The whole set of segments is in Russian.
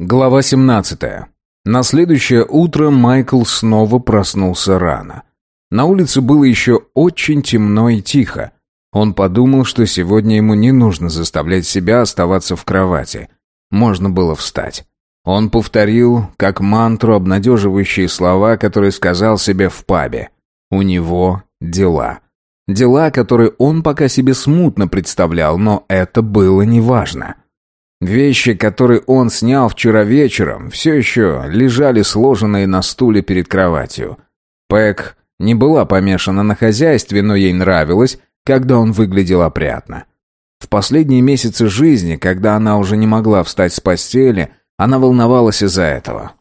Глава 17. На следующее утро Майкл снова проснулся рано. На улице было еще очень темно и тихо. Он подумал, что сегодня ему не нужно заставлять себя оставаться в кровати. Можно было встать. Он повторил, как мантру, обнадеживающие слова, которые сказал себе в пабе. У него дела. Дела, которые он пока себе смутно представлял, но это было неважно. Вещи, которые он снял вчера вечером, все еще лежали сложенные на стуле перед кроватью. Пэк не была помешана на хозяйстве, но ей нравилось, когда он выглядел опрятно. В последние месяцы жизни, когда она уже не могла встать с постели, она волновалась из-за этого.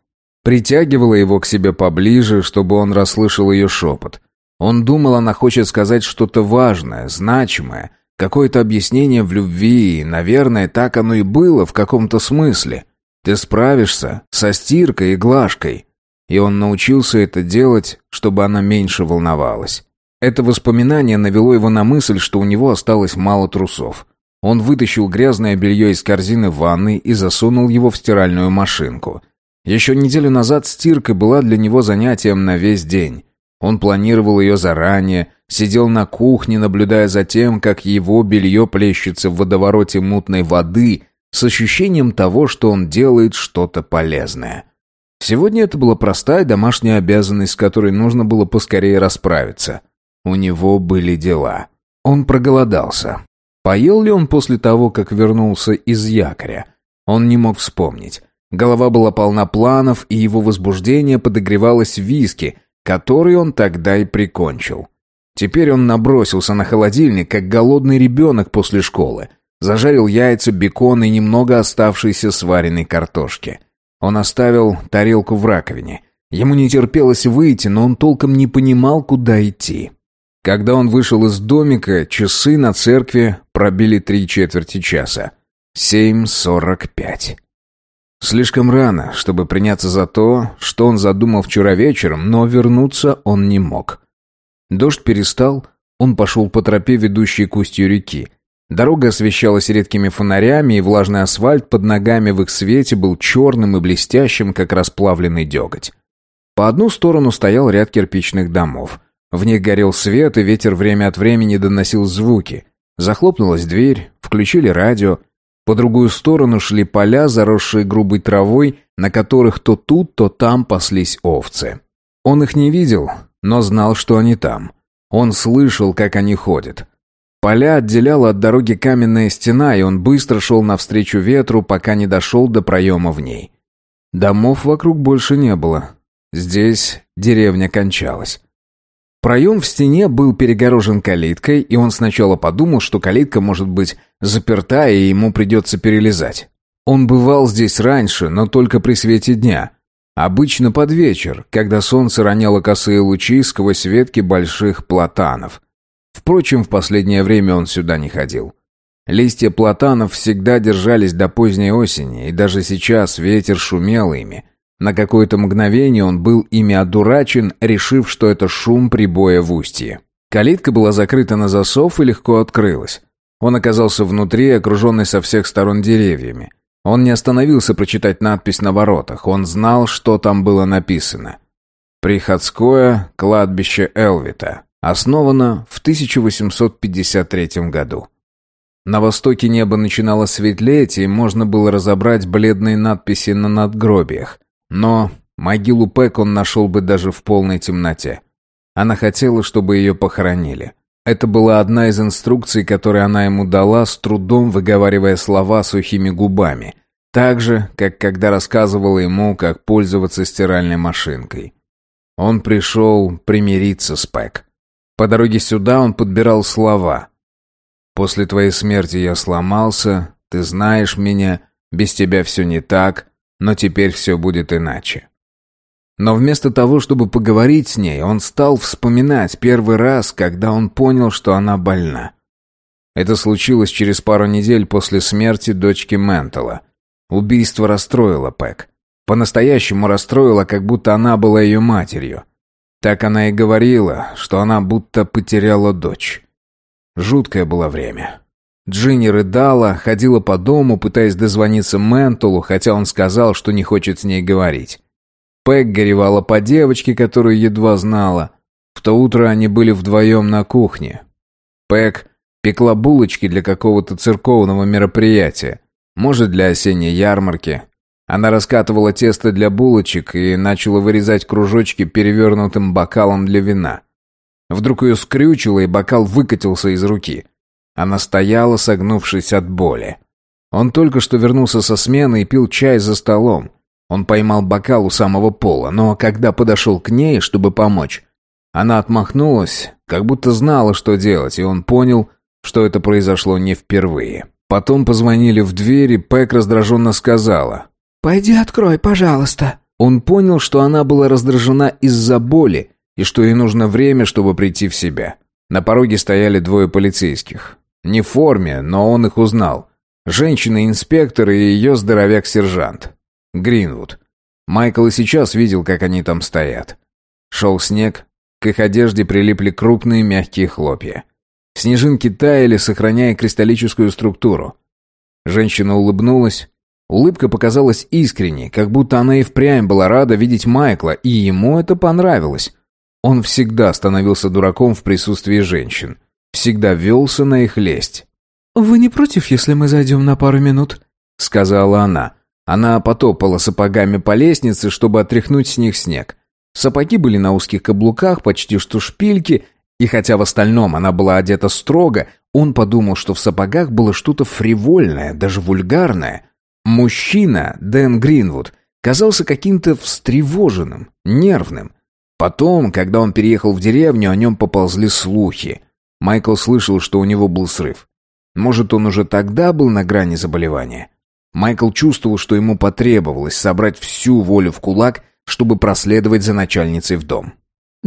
Притягивала его к себе поближе, чтобы он расслышал ее шепот. Он думал, она хочет сказать что-то важное, значимое – Какое-то объяснение в любви, и, наверное, так оно и было в каком-то смысле. Ты справишься со стиркой и глажкой. И он научился это делать, чтобы она меньше волновалась. Это воспоминание навело его на мысль, что у него осталось мало трусов. Он вытащил грязное белье из корзины в ванной и засунул его в стиральную машинку. Еще неделю назад стирка была для него занятием на весь день. Он планировал ее заранее, сидел на кухне, наблюдая за тем, как его белье плещется в водовороте мутной воды, с ощущением того, что он делает что-то полезное. Сегодня это была простая домашняя обязанность, с которой нужно было поскорее расправиться. У него были дела. Он проголодался. Поел ли он после того, как вернулся из якоря? Он не мог вспомнить. Голова была полна планов, и его возбуждение подогревалось виски, который он тогда и прикончил. Теперь он набросился на холодильник, как голодный ребенок после школы. Зажарил яйца, бекон и немного оставшейся сваренной картошки. Он оставил тарелку в раковине. Ему не терпелось выйти, но он толком не понимал, куда идти. Когда он вышел из домика, часы на церкви пробили три четверти часа. Семь сорок пять. Слишком рано, чтобы приняться за то, что он задумал вчера вечером, но вернуться он не мог. Дождь перестал, он пошел по тропе, ведущей к устью реки. Дорога освещалась редкими фонарями, и влажный асфальт под ногами в их свете был черным и блестящим, как расплавленный деготь. По одну сторону стоял ряд кирпичных домов. В них горел свет, и ветер время от времени доносил звуки. Захлопнулась дверь, включили радио — по другую сторону шли поля, заросшие грубой травой, на которых то тут, то там паслись овцы. Он их не видел, но знал, что они там. Он слышал, как они ходят. Поля отделяла от дороги каменная стена, и он быстро шел навстречу ветру, пока не дошел до проема в ней. Домов вокруг больше не было. Здесь деревня кончалась. Проем в стене был перегорожен калиткой, и он сначала подумал, что калитка может быть заперта, и ему придется перелезать. Он бывал здесь раньше, но только при свете дня. Обычно под вечер, когда солнце роняло косые лучи сквозь ветки больших платанов. Впрочем, в последнее время он сюда не ходил. Листья платанов всегда держались до поздней осени, и даже сейчас ветер шумел ими – на какое-то мгновение он был ими одурачен, решив, что это шум прибоя в устье. Калитка была закрыта на засов и легко открылась. Он оказался внутри, окруженный со всех сторон деревьями. Он не остановился прочитать надпись на воротах, он знал, что там было написано. «Приходское кладбище Элвита. Основано в 1853 году». На востоке небо начинало светлеть, и можно было разобрать бледные надписи на надгробиях. Но могилу Пэк он нашел бы даже в полной темноте. Она хотела, чтобы ее похоронили. Это была одна из инструкций, которые она ему дала, с трудом выговаривая слова сухими губами. Так же, как когда рассказывала ему, как пользоваться стиральной машинкой. Он пришел примириться с Пэк. По дороге сюда он подбирал слова. «После твоей смерти я сломался, ты знаешь меня, без тебя все не так, но теперь все будет иначе. Но вместо того, чтобы поговорить с ней, он стал вспоминать первый раз, когда он понял, что она больна. Это случилось через пару недель после смерти дочки Ментала. Убийство расстроило Пэк. По-настоящему расстроило, как будто она была ее матерью. Так она и говорила, что она будто потеряла дочь. Жуткое было время. Джинни рыдала, ходила по дому, пытаясь дозвониться Ментулу, хотя он сказал, что не хочет с ней говорить. Пэг горевала по девочке, которую едва знала. В то утро они были вдвоем на кухне. Пэг пекла булочки для какого-то церковного мероприятия. Может, для осенней ярмарки. Она раскатывала тесто для булочек и начала вырезать кружочки перевернутым бокалом для вина. Вдруг ее скрючило, и бокал выкатился из руки. Она стояла, согнувшись от боли. Он только что вернулся со смены и пил чай за столом. Он поймал бокал у самого пола, но когда подошел к ней, чтобы помочь, она отмахнулась, как будто знала, что делать, и он понял, что это произошло не впервые. Потом позвонили в дверь, и Пэк раздраженно сказала. «Пойди открой, пожалуйста». Он понял, что она была раздражена из-за боли, и что ей нужно время, чтобы прийти в себя. На пороге стояли двое полицейских. Не в форме, но он их узнал. Женщина-инспектор и ее здоровяк-сержант. Гринвуд. Майкл и сейчас видел, как они там стоят. Шел снег, к их одежде прилипли крупные мягкие хлопья. Снежинки таяли, сохраняя кристаллическую структуру. Женщина улыбнулась. Улыбка показалась искренней, как будто она и впрямь была рада видеть Майкла, и ему это понравилось. Он всегда становился дураком в присутствии женщин. Всегда велся на их лесть. «Вы не против, если мы зайдем на пару минут?» — сказала она. Она потопала сапогами по лестнице, чтобы отряхнуть с них снег. Сапоги были на узких каблуках, почти что шпильки, и хотя в остальном она была одета строго, он подумал, что в сапогах было что-то фривольное, даже вульгарное. Мужчина, Дэн Гринвуд, казался каким-то встревоженным, нервным. Потом, когда он переехал в деревню, о нем поползли слухи. Майкл слышал, что у него был срыв. Может, он уже тогда был на грани заболевания. Майкл чувствовал, что ему потребовалось собрать всю волю в кулак, чтобы проследовать за начальницей в дом.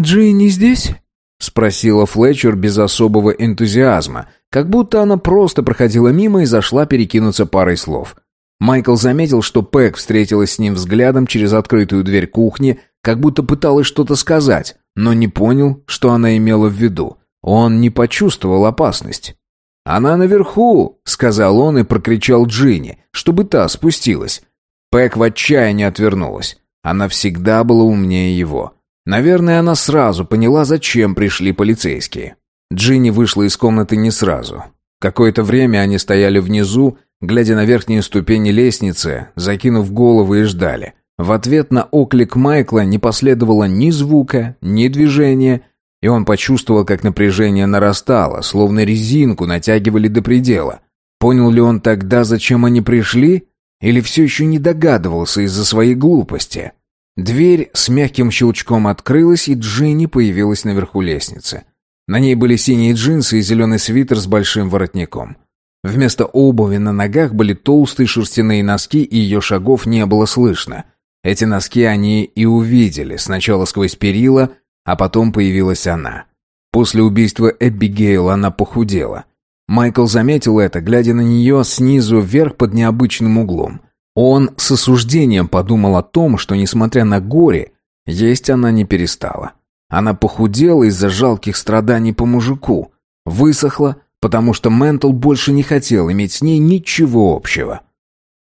«Джинни здесь?» — спросила Флетчер без особого энтузиазма, как будто она просто проходила мимо и зашла перекинуться парой слов. Майкл заметил, что Пэк встретилась с ним взглядом через открытую дверь кухни, как будто пыталась что-то сказать, но не понял, что она имела в виду. Он не почувствовал опасность. «Она наверху!» — сказал он и прокричал Джинни, чтобы та спустилась. Пэк в отчаянии отвернулась. Она всегда была умнее его. Наверное, она сразу поняла, зачем пришли полицейские. Джинни вышла из комнаты не сразу. Какое-то время они стояли внизу, глядя на верхние ступени лестницы, закинув головы и ждали. В ответ на оклик Майкла не последовало ни звука, ни движения, и он почувствовал, как напряжение нарастало, словно резинку натягивали до предела. Понял ли он тогда, зачем они пришли? Или все еще не догадывался из-за своей глупости? Дверь с мягким щелчком открылась, и Джинни появилась наверху лестницы. На ней были синие джинсы и зеленый свитер с большим воротником. Вместо обуви на ногах были толстые шерстяные носки, и ее шагов не было слышно. Эти носки они и увидели, сначала сквозь перила, а потом появилась она. После убийства Эбигейл она похудела. Майкл заметил это, глядя на нее снизу вверх под необычным углом. Он с осуждением подумал о том, что, несмотря на горе, есть она не перестала. Она похудела из-за жалких страданий по мужику, высохла, потому что Ментл больше не хотел иметь с ней ничего общего.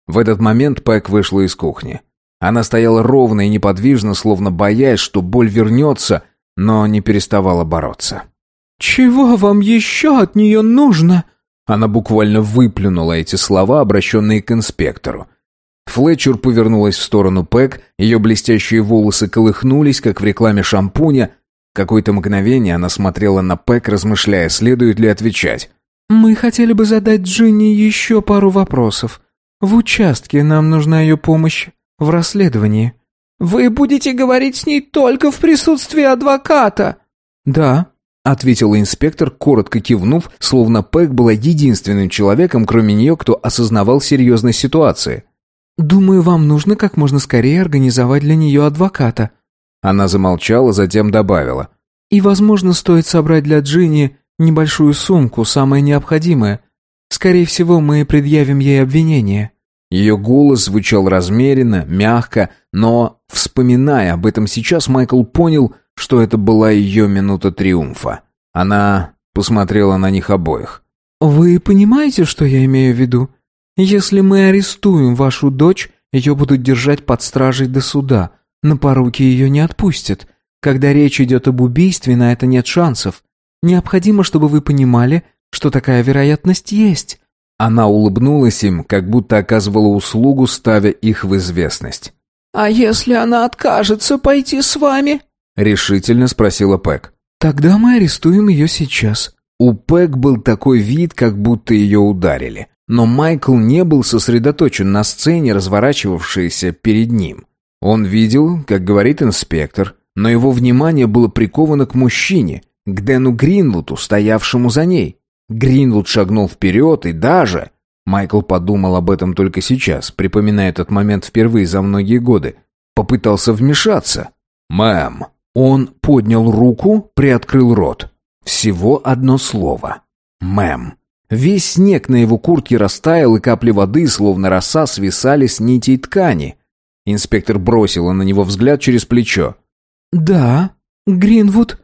В этот момент Пэк вышла из кухни. Она стояла ровно и неподвижно, словно боясь, что боль вернется, но не переставала бороться. «Чего вам еще от нее нужно?» Она буквально выплюнула эти слова, обращенные к инспектору. Флетчер повернулась в сторону Пэк, ее блестящие волосы колыхнулись, как в рекламе шампуня. Какое-то мгновение она смотрела на Пэк, размышляя, следует ли отвечать. «Мы хотели бы задать Джинни еще пару вопросов. В участке нам нужна ее помощь в расследовании». «Вы будете говорить с ней только в присутствии адвоката?» «Да», — ответила инспектор, коротко кивнув, словно Пэк была единственным человеком, кроме нее, кто осознавал серьезность ситуации. «Думаю, вам нужно как можно скорее организовать для нее адвоката». Она замолчала, затем добавила. «И, возможно, стоит собрать для Джинни небольшую сумку, самое необходимое. Скорее всего, мы предъявим ей обвинение». Ее голос звучал размеренно, мягко, но, вспоминая об этом сейчас, Майкл понял, что это была ее минута триумфа. Она посмотрела на них обоих. «Вы понимаете, что я имею в виду? Если мы арестуем вашу дочь, ее будут держать под стражей до суда. На поруки ее не отпустят. Когда речь идет об убийстве, на это нет шансов. Необходимо, чтобы вы понимали, что такая вероятность есть». Она улыбнулась им, как будто оказывала услугу, ставя их в известность. «А если она откажется пойти с вами?» — решительно спросила Пэк. «Тогда мы арестуем ее сейчас». У Пэк был такой вид, как будто ее ударили. Но Майкл не был сосредоточен на сцене, разворачивавшейся перед ним. Он видел, как говорит инспектор, но его внимание было приковано к мужчине, к Дэну Гринвуду, стоявшему за ней. Гринвуд шагнул вперед и даже... Майкл подумал об этом только сейчас, припоминая этот момент впервые за многие годы. Попытался вмешаться. «Мэм». Он поднял руку, приоткрыл рот. Всего одно слово. «Мэм». Весь снег на его куртке растаял, и капли воды, словно роса, свисали с нитей ткани. Инспектор бросила на него взгляд через плечо. «Да, Гринвуд».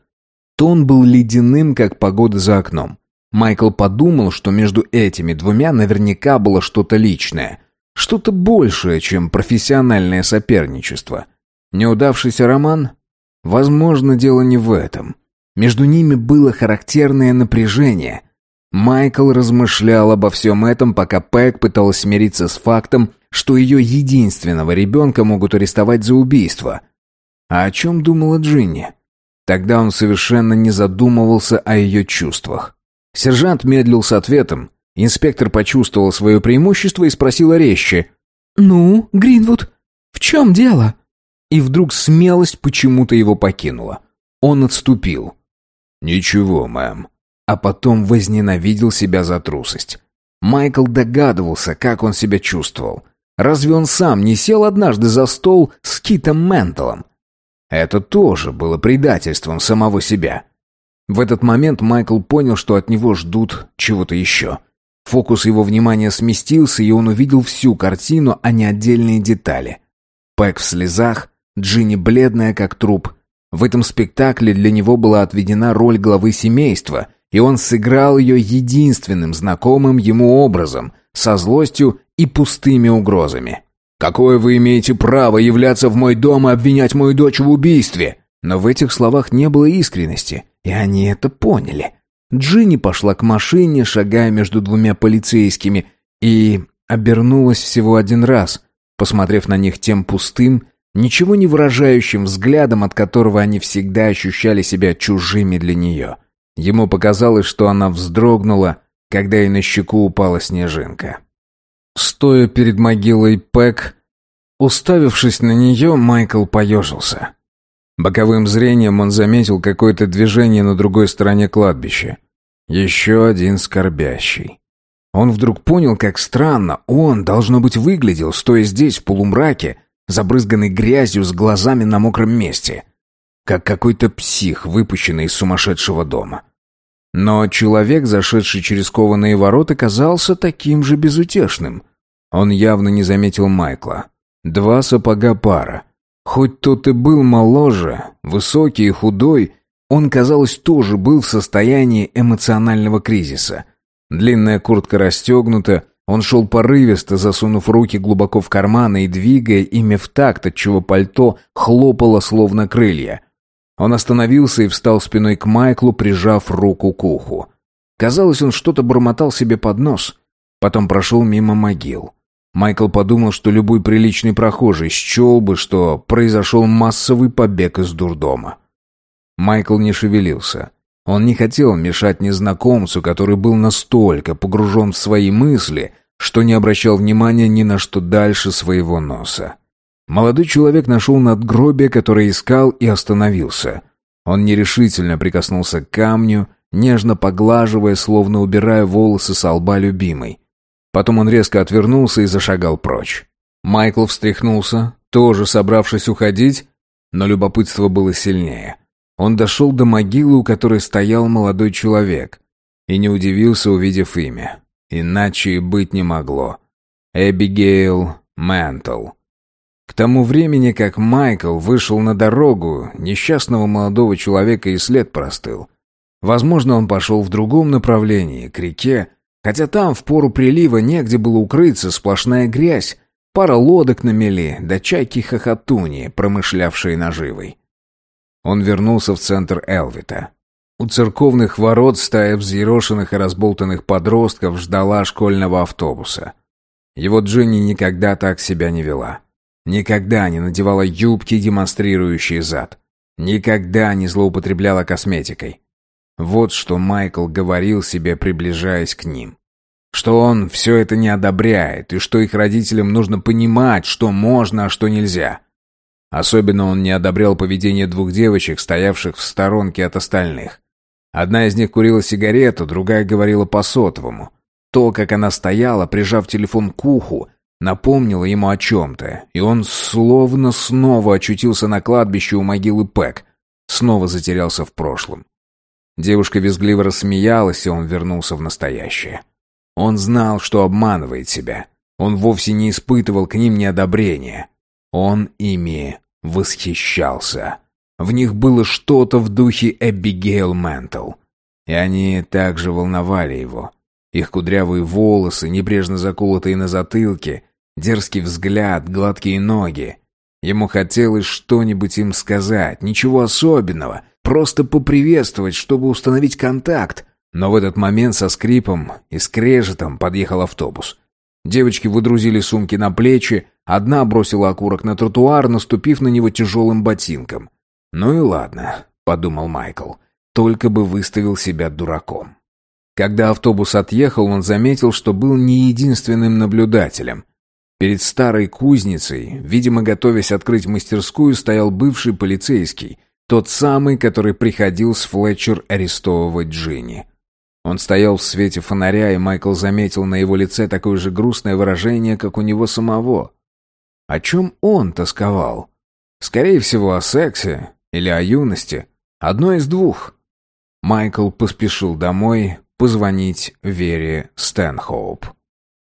Тон был ледяным, как погода за окном. Майкл подумал, что между этими двумя наверняка было что-то личное. Что-то большее, чем профессиональное соперничество. Неудавшийся роман? Возможно, дело не в этом. Между ними было характерное напряжение. Майкл размышлял обо всем этом, пока Пэк пыталась смириться с фактом, что ее единственного ребенка могут арестовать за убийство. А о чем думала Джинни? Тогда он совершенно не задумывался о ее чувствах. Сержант медлил с ответом. Инспектор почувствовал свое преимущество и спросила резче. «Ну, Гринвуд, в чем дело?» И вдруг смелость почему-то его покинула. Он отступил. «Ничего, мэм». А потом возненавидел себя за трусость. Майкл догадывался, как он себя чувствовал. Разве он сам не сел однажды за стол с Китом Менталом? Это тоже было предательством самого себя. В этот момент Майкл понял, что от него ждут чего-то еще. Фокус его внимания сместился, и он увидел всю картину, а не отдельные детали. Пэк в слезах, Джинни бледная, как труп. В этом спектакле для него была отведена роль главы семейства, и он сыграл ее единственным знакомым ему образом, со злостью и пустыми угрозами. «Какое вы имеете право являться в мой дом и обвинять мою дочь в убийстве?» Но в этих словах не было искренности, и они это поняли. Джинни пошла к машине, шагая между двумя полицейскими, и обернулась всего один раз, посмотрев на них тем пустым, ничего не выражающим взглядом, от которого они всегда ощущали себя чужими для нее. Ему показалось, что она вздрогнула, когда ей на щеку упала снежинка. Стоя перед могилой Пэк, уставившись на нее, Майкл поежился. Боковым зрением он заметил какое-то движение на другой стороне кладбища. Еще один скорбящий. Он вдруг понял, как странно он, должно быть, выглядел, стоя здесь, в полумраке, забрызганный грязью с глазами на мокром месте. Как какой-то псих, выпущенный из сумасшедшего дома. Но человек, зашедший через кованые ворота, казался таким же безутешным. Он явно не заметил Майкла. Два сапога пара, Хоть тот и был моложе, высокий и худой, он, казалось, тоже был в состоянии эмоционального кризиса. Длинная куртка расстегнута, он шел порывисто, засунув руки глубоко в карманы и двигая ими в такт, отчего пальто хлопало словно крылья. Он остановился и встал спиной к Майклу, прижав руку к уху. Казалось, он что-то бормотал себе под нос. Потом прошел мимо могил. Майкл подумал, что любой приличный прохожий счел бы, что произошел массовый побег из дурдома. Майкл не шевелился. Он не хотел мешать незнакомцу, который был настолько погружен в свои мысли, что не обращал внимания ни на что дальше своего носа. Молодой человек нашел надгробие, которое искал, и остановился. Он нерешительно прикоснулся к камню, нежно поглаживая, словно убирая волосы с лба любимой. Потом он резко отвернулся и зашагал прочь. Майкл встряхнулся, тоже собравшись уходить, но любопытство было сильнее. Он дошел до могилы, у которой стоял молодой человек, и не удивился, увидев имя. Иначе и быть не могло. Эбигейл Мэнтл. К тому времени, как Майкл вышел на дорогу, несчастного молодого человека и след простыл. Возможно, он пошел в другом направлении, к реке, Хотя там в пору прилива негде было укрыться, сплошная грязь, пара лодок на мели, да чайки-хохотуни, промышлявшие наживой. Он вернулся в центр Элвита. У церковных ворот стая взъерошенных и разболтанных подростков ждала школьного автобуса. Его Джинни никогда так себя не вела. Никогда не надевала юбки, демонстрирующие зад. Никогда не злоупотребляла косметикой. Вот что Майкл говорил себе, приближаясь к ним. Что он все это не одобряет, и что их родителям нужно понимать, что можно, а что нельзя. Особенно он не одобрял поведение двух девочек, стоявших в сторонке от остальных. Одна из них курила сигарету, другая говорила по сотовому. То, как она стояла, прижав телефон к уху, напомнило ему о чем-то, и он словно снова очутился на кладбище у могилы Пэк, снова затерялся в прошлом. Девушка визгливо рассмеялась, и он вернулся в настоящее. Он знал, что обманывает себя. Он вовсе не испытывал к ним неодобрения. Он ими восхищался. В них было что-то в духе Эбигейл Ментл. И они также волновали его. Их кудрявые волосы, небрежно заколотые на затылке, дерзкий взгляд, гладкие ноги. Ему хотелось что-нибудь им сказать, ничего особенного, просто поприветствовать, чтобы установить контакт. Но в этот момент со скрипом и скрежетом подъехал автобус. Девочки выдрузили сумки на плечи, одна бросила окурок на тротуар, наступив на него тяжелым ботинком. «Ну и ладно», — подумал Майкл, — «только бы выставил себя дураком». Когда автобус отъехал, он заметил, что был не единственным наблюдателем. Перед старой кузницей, видимо, готовясь открыть мастерскую, стоял бывший полицейский, тот самый, который приходил с Флетчер арестовывать Джинни. Он стоял в свете фонаря, и Майкл заметил на его лице такое же грустное выражение, как у него самого. О чем он тосковал? Скорее всего, о сексе или о юности. Одно из двух. Майкл поспешил домой, позвонить Вере Стэнхоуп.